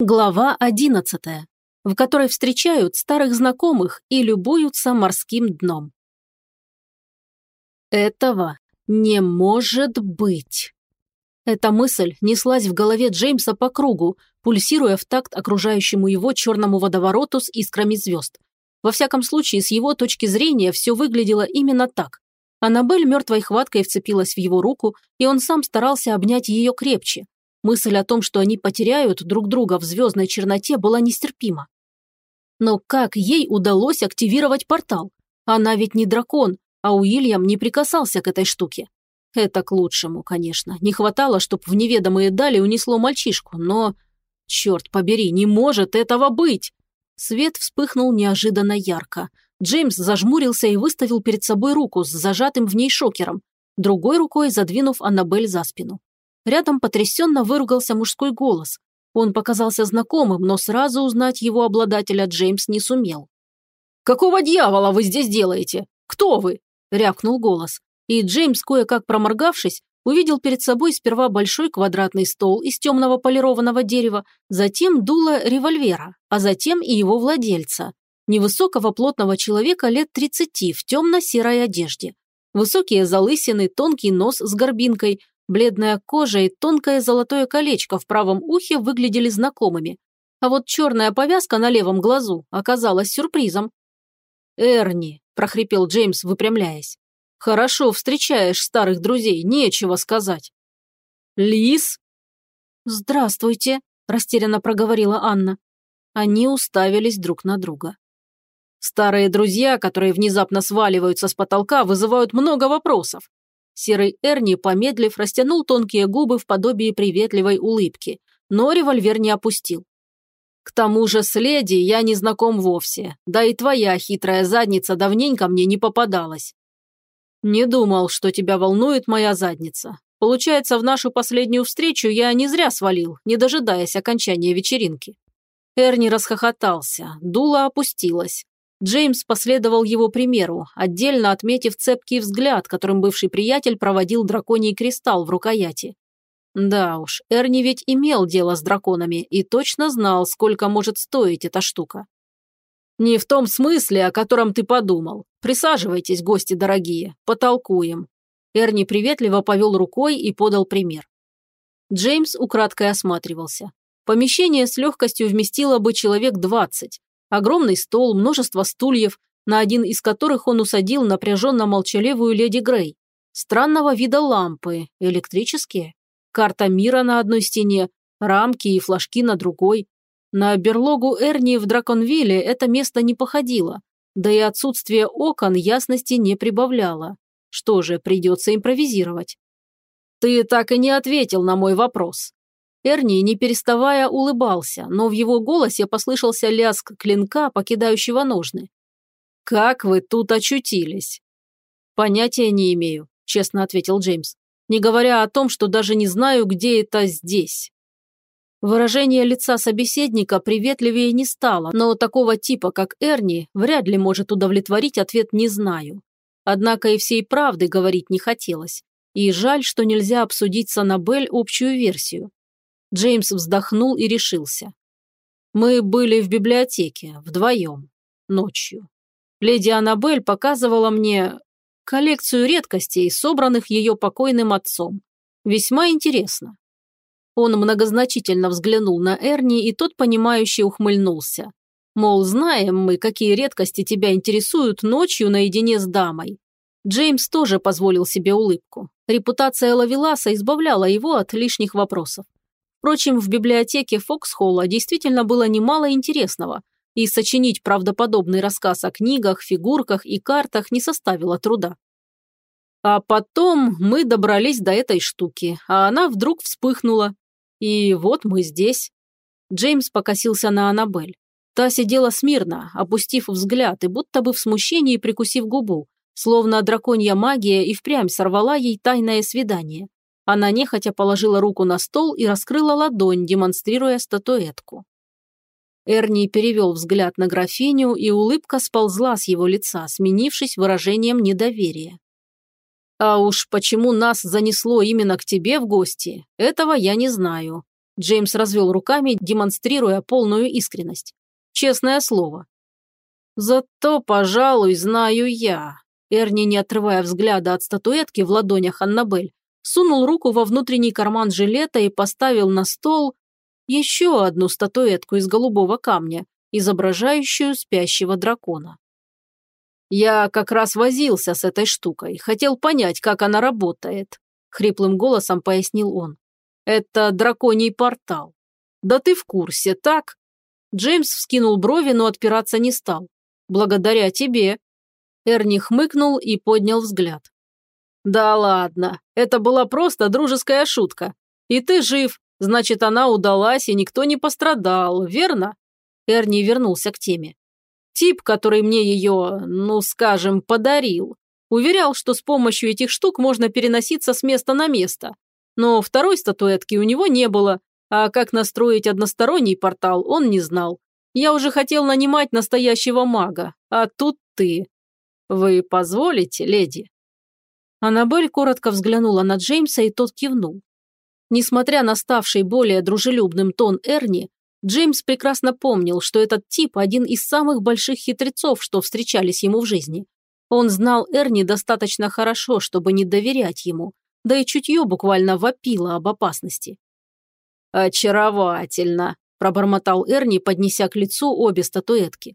Глава одиннадцатая, в которой встречают старых знакомых и любуются морским дном. Этого не может быть. Эта мысль неслась в голове Джеймса по кругу, пульсируя в такт окружающему его черному водовороту с искрами звезд. Во всяком случае, с его точки зрения все выглядело именно так. Аннабель мертвой хваткой вцепилась в его руку, и он сам старался обнять ее крепче, Мысль о том, что они потеряют друг друга в звездной черноте, была нестерпима. Но как ей удалось активировать портал? Она ведь не дракон, а Уильям не прикасался к этой штуке. Это к лучшему, конечно. Не хватало, чтоб в неведомые дали унесло мальчишку, но... Черт побери, не может этого быть! Свет вспыхнул неожиданно ярко. Джеймс зажмурился и выставил перед собой руку с зажатым в ней шокером, другой рукой задвинув Аннабель за спину. Рядом потрясенно выругался мужской голос. Он показался знакомым, но сразу узнать его обладателя Джеймс не сумел. «Какого дьявола вы здесь делаете? Кто вы?» – рявкнул голос. И Джеймс, кое-как проморгавшись, увидел перед собой сперва большой квадратный стол из темного полированного дерева, затем дуло револьвера, а затем и его владельца. Невысокого плотного человека лет 30 в темно-серой одежде. Высокие залысины, тонкий нос с горбинкой, Бледная кожа и тонкое золотое колечко в правом ухе выглядели знакомыми. А вот черная повязка на левом глазу оказалась сюрпризом. «Эрни», – прохрипел Джеймс, выпрямляясь. «Хорошо встречаешь старых друзей, нечего сказать». «Лис?» «Здравствуйте», – растерянно проговорила Анна. Они уставились друг на друга. Старые друзья, которые внезапно сваливаются с потолка, вызывают много вопросов. Серый Эрни, помедлив, растянул тонкие губы в подобии приветливой улыбки, но револьвер не опустил. «К тому же с леди я не знаком вовсе, да и твоя хитрая задница давненько мне не попадалась». «Не думал, что тебя волнует моя задница. Получается, в нашу последнюю встречу я не зря свалил, не дожидаясь окончания вечеринки». Эрни расхохотался, дуло опустилось, Джеймс последовал его примеру, отдельно отметив цепкий взгляд, которым бывший приятель проводил драконий кристалл в рукояти. Да уж, Эрни ведь имел дело с драконами и точно знал, сколько может стоить эта штука. «Не в том смысле, о котором ты подумал. Присаживайтесь, гости дорогие, потолкуем». Эрни приветливо повел рукой и подал пример. Джеймс украдкой осматривался. Помещение с легкостью вместило бы человек двадцать, Огромный стол, множество стульев, на один из которых он усадил напряженно молчаливую леди Грей. Странного вида лампы, электрические. Карта мира на одной стене, рамки и флажки на другой. На берлогу Эрни в Драконвилле это место не походило, да и отсутствие окон ясности не прибавляло. Что же, придется импровизировать. «Ты так и не ответил на мой вопрос», Эрни, не переставая, улыбался, но в его голосе послышался лязг клинка, покидающего ножны. «Как вы тут очутились?» «Понятия не имею», – честно ответил Джеймс, не говоря о том, что даже не знаю, где это здесь. Выражение лица собеседника приветливее не стало, но такого типа, как Эрни, вряд ли может удовлетворить ответ «не знаю». Однако и всей правды говорить не хотелось. И жаль, что нельзя обсудить с Аннабель общую версию. Джеймс вздохнул и решился. Мы были в библиотеке, вдвоем, ночью. Леди Аннабель показывала мне коллекцию редкостей, собранных ее покойным отцом. Весьма интересно. Он многозначительно взглянул на Эрни, и тот, понимающе ухмыльнулся. Мол, знаем мы, какие редкости тебя интересуют ночью наедине с дамой. Джеймс тоже позволил себе улыбку. Репутация Лавеласа избавляла его от лишних вопросов. Впрочем, в библиотеке Фоксхолла действительно было немало интересного, и сочинить правдоподобный рассказ о книгах, фигурках и картах не составило труда. А потом мы добрались до этой штуки, а она вдруг вспыхнула. И вот мы здесь. Джеймс покосился на Аннабель. Та сидела смирно, опустив взгляд и будто бы в смущении прикусив губу, словно драконья магия и впрямь сорвала ей тайное свидание. Она нехотя положила руку на стол и раскрыла ладонь, демонстрируя статуэтку. Эрни перевел взгляд на графиню, и улыбка сползла с его лица, сменившись выражением недоверия. «А уж почему нас занесло именно к тебе в гости, этого я не знаю. Джеймс развел руками, демонстрируя полную искренность. Честное слово. Зато, пожалуй, знаю я. Эрни, не отрывая взгляда от статуэтки в ладонях Аннабель, сунул руку во внутренний карман жилета и поставил на стол еще одну статуэтку из голубого камня, изображающую спящего дракона. «Я как раз возился с этой штукой, хотел понять, как она работает», – хриплым голосом пояснил он. «Это драконий портал. Да ты в курсе, так?» Джеймс вскинул брови, но отпираться не стал. «Благодаря тебе». Эрни хмыкнул и поднял взгляд. «Да ладно, это была просто дружеская шутка. И ты жив, значит, она удалась, и никто не пострадал, верно?» Эрни вернулся к теме. Тип, который мне ее, ну скажем, подарил, уверял, что с помощью этих штук можно переноситься с места на место. Но второй статуэтки у него не было, а как настроить односторонний портал, он не знал. Я уже хотел нанимать настоящего мага, а тут ты. Вы позволите, леди?» Аннабель коротко взглянула на Джеймса, и тот кивнул. Несмотря на ставший более дружелюбным тон Эрни, Джеймс прекрасно помнил, что этот тип один из самых больших хитрецов, что встречались ему в жизни. Он знал Эрни достаточно хорошо, чтобы не доверять ему, да и чутье буквально вопило об опасности. «Очаровательно», – пробормотал Эрни, поднеся к лицу обе статуэтки.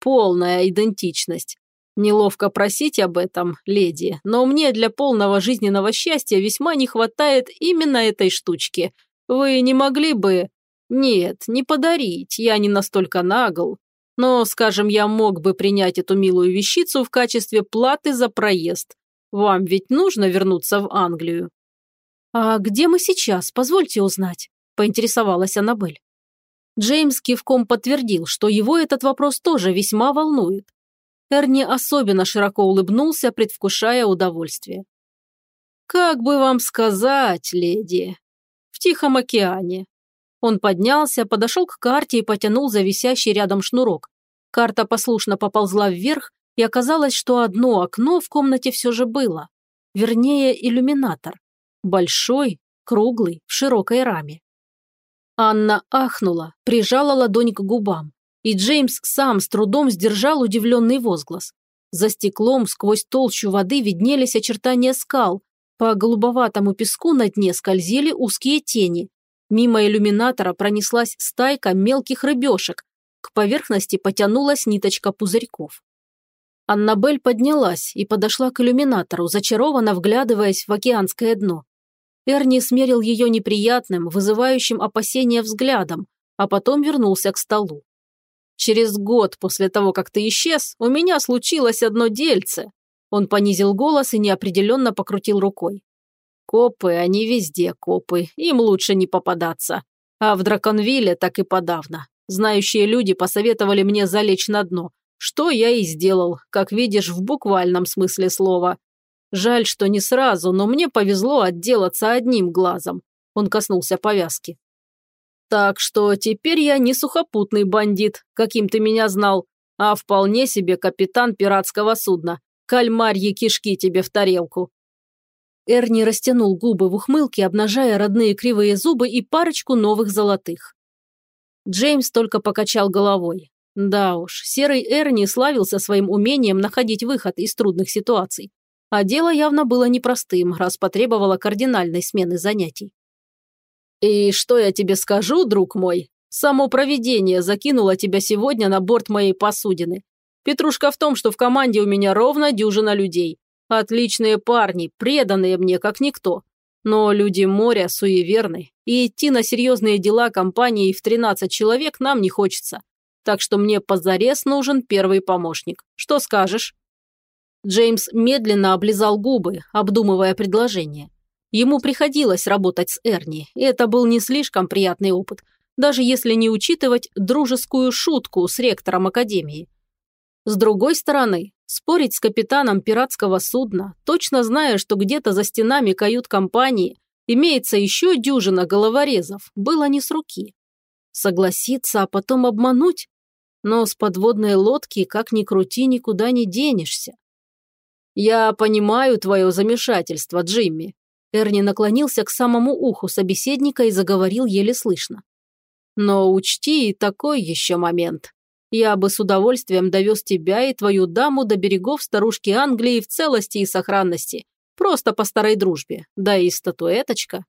«Полная идентичность. Неловко просить об этом, леди, но мне для полного жизненного счастья весьма не хватает именно этой штучки. Вы не могли бы...» Нет, не подарить, я не настолько нагл. Но, скажем, я мог бы принять эту милую вещицу в качестве платы за проезд. Вам ведь нужно вернуться в Англию. А где мы сейчас, позвольте узнать, поинтересовалась Аннабель. Джеймс кивком подтвердил, что его этот вопрос тоже весьма волнует. Эрни особенно широко улыбнулся, предвкушая удовольствие. «Как бы вам сказать, леди? В Тихом океане. Он поднялся, подошел к карте и потянул за висящий рядом шнурок. Карта послушно поползла вверх, и оказалось, что одно окно в комнате все же было. Вернее, иллюминатор. Большой, круглый, в широкой раме. Анна ахнула, прижала ладонь к губам, и Джеймс сам с трудом сдержал удивленный возглас. За стеклом сквозь толщу воды виднелись очертания скал, по голубоватому песку на дне скользили узкие тени, Мимо иллюминатора пронеслась стайка мелких рыбешек. К поверхности потянулась ниточка пузырьков. Аннабель поднялась и подошла к иллюминатору, зачарованно вглядываясь в океанское дно. Эрни смерил ее неприятным, вызывающим опасения взглядом, а потом вернулся к столу. «Через год после того, как ты исчез, у меня случилось одно дельце». Он понизил голос и неопределенно покрутил рукой. Копы, они везде копы, им лучше не попадаться. А в Драконвилле так и подавно. Знающие люди посоветовали мне залечь на дно, что я и сделал, как видишь, в буквальном смысле слова. Жаль, что не сразу, но мне повезло отделаться одним глазом. Он коснулся повязки. Так что теперь я не сухопутный бандит, каким ты меня знал, а вполне себе капитан пиратского судна. Кальмарьи кишки тебе в тарелку. Эрни растянул губы в ухмылке, обнажая родные кривые зубы и парочку новых золотых. Джеймс только покачал головой. Да уж, серый Эрни славился своим умением находить выход из трудных ситуаций. А дело явно было непростым, раз потребовало кардинальной смены занятий. «И что я тебе скажу, друг мой? Само провидение закинуло тебя сегодня на борт моей посудины. Петрушка в том, что в команде у меня ровно дюжина людей. Отличные парни, преданные мне как никто. Но люди моря суеверны, и идти на серьезные дела компании в 13 человек нам не хочется. Так что мне позарез нужен первый помощник. Что скажешь?» Джеймс медленно облизал губы, обдумывая предложение. Ему приходилось работать с Эрни, и это был не слишком приятный опыт, даже если не учитывать дружескую шутку с ректором Академии. С другой стороны, спорить с капитаном пиратского судна, точно зная, что где-то за стенами кают-компании имеется еще дюжина головорезов, было не с руки. Согласиться, а потом обмануть? Но с подводной лодки, как ни крути, никуда не денешься. «Я понимаю твое замешательство, Джимми. Эрни наклонился к самому уху собеседника и заговорил еле слышно. «Но учти и такой еще момент. Я бы с удовольствием довез тебя и твою даму до берегов старушки Англии в целости и сохранности. Просто по старой дружбе. Да и статуэточка.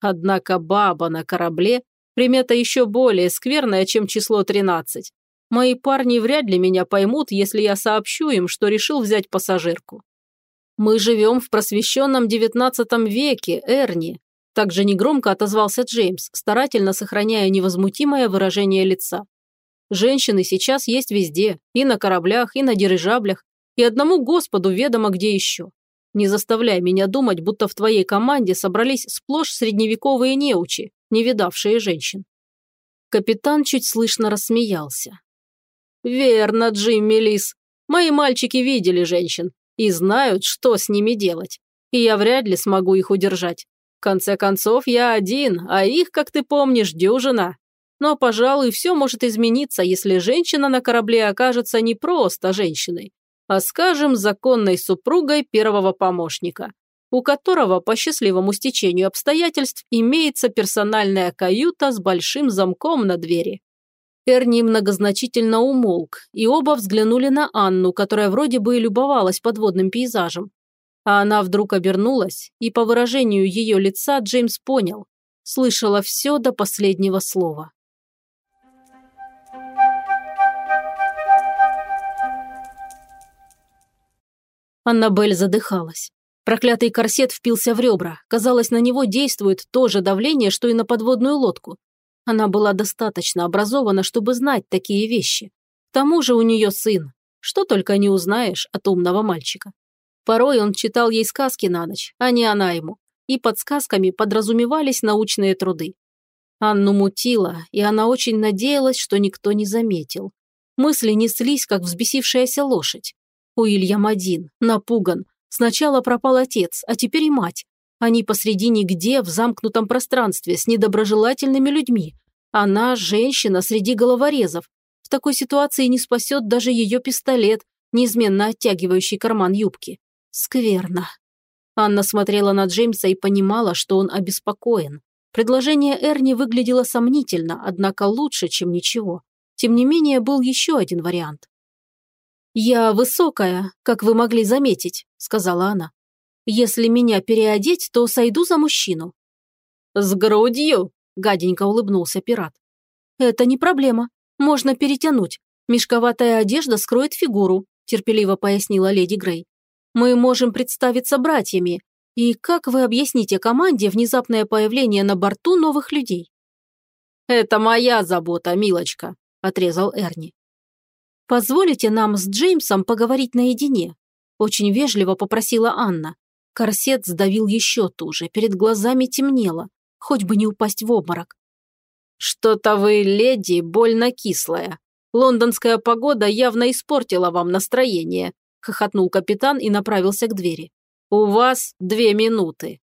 Однако баба на корабле – примета еще более скверная, чем число 13. Мои парни вряд ли меня поймут, если я сообщу им, что решил взять пассажирку. Мы живем в просвещенном девятнадцатом веке, Эрни. Также негромко отозвался Джеймс, старательно сохраняя невозмутимое выражение лица. Женщины сейчас есть везде, и на кораблях, и на дирижаблях, и одному Господу ведомо где еще. Не заставляй меня думать, будто в твоей команде собрались сплошь средневековые неучи, не видавшие женщин. Капитан чуть слышно рассмеялся. «Верно, Джимми Лис. Мои мальчики видели женщин и знают, что с ними делать. И я вряд ли смогу их удержать. В конце концов, я один, а их, как ты помнишь, дюжина. Но, пожалуй, все может измениться, если женщина на корабле окажется не просто женщиной, а, скажем, законной супругой первого помощника, у которого по счастливому стечению обстоятельств имеется персональная каюта с большим замком на двери. Эрни многозначительно умолк, и оба взглянули на Анну, которая вроде бы и любовалась подводным пейзажем. А она вдруг обернулась, и по выражению ее лица Джеймс понял, слышала все до последнего слова. Аннабель задыхалась. Проклятый корсет впился в ребра. Казалось, на него действует то же давление, что и на подводную лодку. Она была достаточно образована, чтобы знать такие вещи. К тому же у нее сын. Что только не узнаешь от умного мальчика. Порой он читал ей сказки на ночь, а не она ему. И под сказками подразумевались научные труды. Анну мутило, и она очень надеялась, что никто не заметил. Мысли неслись, как взбесившаяся лошадь. Уильям один, напуган. Сначала пропал отец, а теперь и мать. Они посреди нигде, в замкнутом пространстве, с недоброжелательными людьми. Она – женщина среди головорезов. В такой ситуации не спасет даже ее пистолет, неизменно оттягивающий карман юбки. Скверно. Анна смотрела на Джеймса и понимала, что он обеспокоен. Предложение Эрни выглядело сомнительно, однако лучше, чем ничего. Тем не менее, был еще один вариант. «Я высокая, как вы могли заметить», – сказала она. Если меня переодеть, то сойду за мужчину». «С грудью?» – гаденько улыбнулся пират. «Это не проблема. Можно перетянуть. Мешковатая одежда скроет фигуру», – терпеливо пояснила леди Грей. «Мы можем представиться братьями. И как вы объясните команде внезапное появление на борту новых людей?» «Это моя забота, милочка», – отрезал Эрни. «Позволите нам с Джеймсом поговорить наедине?» – очень вежливо попросила Анна. Корсет сдавил еще туже, перед глазами темнело, хоть бы не упасть в обморок. «Что-то вы, леди, больно кислая. Лондонская погода явно испортила вам настроение», – хохотнул капитан и направился к двери. «У вас две минуты».